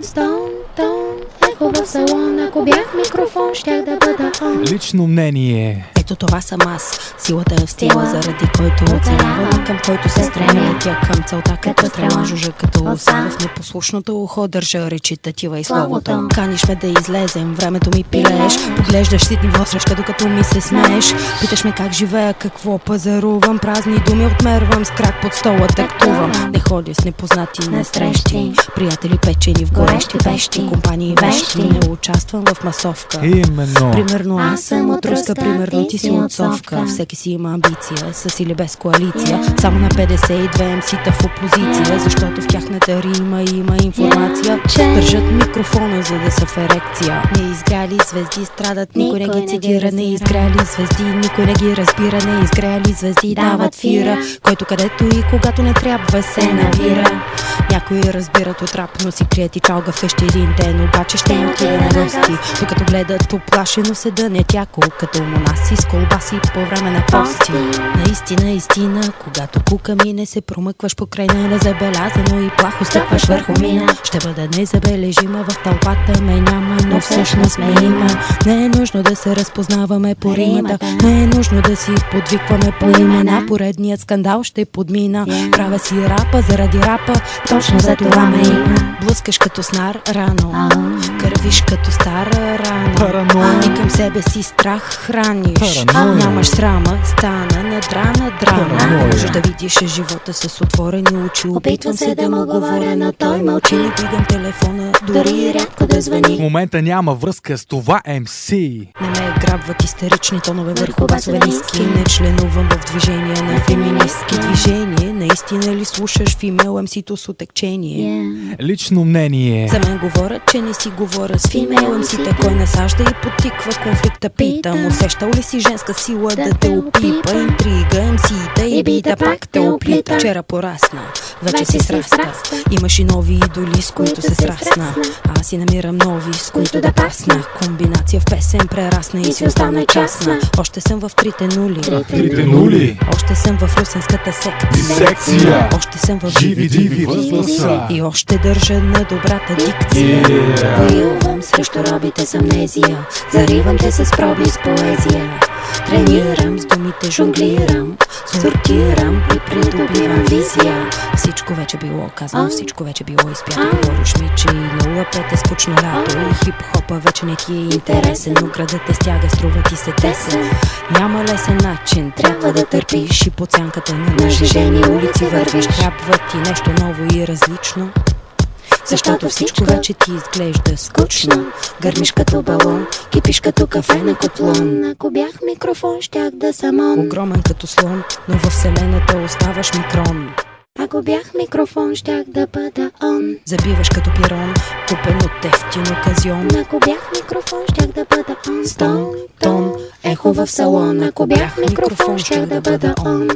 Стон, тон, ехо в салон Ако бях микрофон, щях да бъда он. Лично мнение Ето това съм аз, силата е в стила, заради който оцелявам и към който се стремя. Летя към целта като стрела, жужа като оса в непослушното ухо, държа речите тива и словото. Каниш ме да излезем, времето ми пилееш, поглеждаш ситни восръчка, докато ми се смееш. Питаш ме как живея, какво пазарувам, празни думи отмервам, с крак под стола тактувам. Не ходя с непознати на срещи, приятели печени в горещи пещи, компании вещи, не участвам в масовка. Именно. Примерно аз съм от руска, примерно ти си от совка. Всеки си има амбиция, с или без коалиция. Само на 52 МС-та в опозиция, защото в тяхната рима има информация. Държат микрофона, за да са в ерекция. Не изгряли звезди страдат, никой не ги цитира. Не изгряли звезди, никой не ги разбира. Не изгряли звезди дават фира, който където и когато не трябва се набира. Някои разбират от рап, но си крият и чалга вкъщи един ден Обаче ще им отиде на гости. Докато гледат оплашено се дънят яко Като монаси с колбаси по време на пости. Наистина, истина, когато кука мине Се промъкваш покрай незабелязано И плахо стъпваш върху мина. Ще бъда незабележима в тълпата Ме няма, но всъщност ме има. Не е нужно да се разпознаваме по римата Не е нужно да си подвикваме по имена. Поредният скандал ще подмина. Правя си рапа заради рапа Точно за това ме има Блъскаш като снар рано Кървиш като стара рана. Параноя. И към себе си страх храниш. Параноя. Нямаш срама, стана на драна драма Параноя. Можеш да видиш живота с отворени очи. Опитвам се да му говоря, но той мълчи. Не дигам телефона, дори рядко да В звъни. момента няма връзка с това MC не ме грабват истерични тонове върху басове ниски Не членувам в движение на феминистки. движение Наистина ли слушаш фимел МС-то с отекчение? Лично мнение. За мен говорят, че не си говоря с фимел МС-та Кой насажда и потиква конфликта. Питам, усещал ли си женска сила да те опипа? Интрига, МС-та и бита пак те оплита. Вчера порасна, вече си сраста Имаш и нови идоли, с които се срасна. аз си намирам нови, с които да пасна. Комбинация в песен прерасна и си остана частна. Още съм в трите нули. Трите нули Още съм в русенската секция Дисекция. Още съм в Живи диви възгласа. И още държа на добрата дикция. Yeah. Воювам срещу робите с амнезия. Заривам те с проби с поезия. Тренирам с думите, жонглирам Сортирам и придобивам визия. Всичко вече било казано, всичко вече било изпято. Говориш ми, че и нула пет е скучно лято И хип-хопа вече не ти е интересен Но градът те стяга, струва ти се тесен. Няма лесен начин, трябва да търпиш. И по цянката на нажежени улици вървиш. Трябва ти нещо ново и различно защото всичко вече ти изглежда скучно. Гърмиш като балон, кипиш като кафе на котлон. Ако бях микрофон, щях да съм он. Огромен като слон, но във вселената оставаш микрон. Ако бях микрофон, щях да бъда он. Забиваш като пирон, купен от ефтин оказион. Ако бях микрофон, щях да бъда он. Стон, тон, ехо в салон. Ако бях микрофон, щях да бъда он